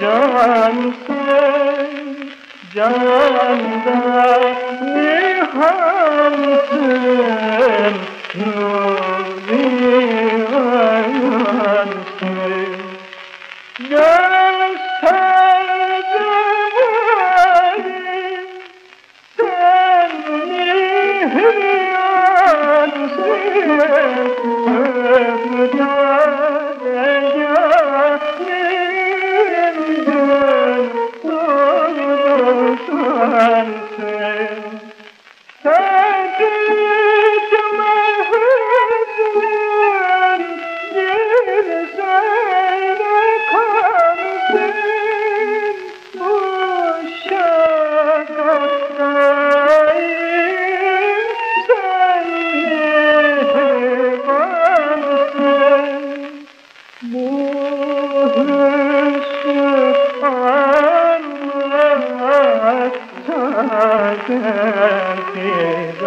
Cansın, canda nihansın, nihriyansın, öfdane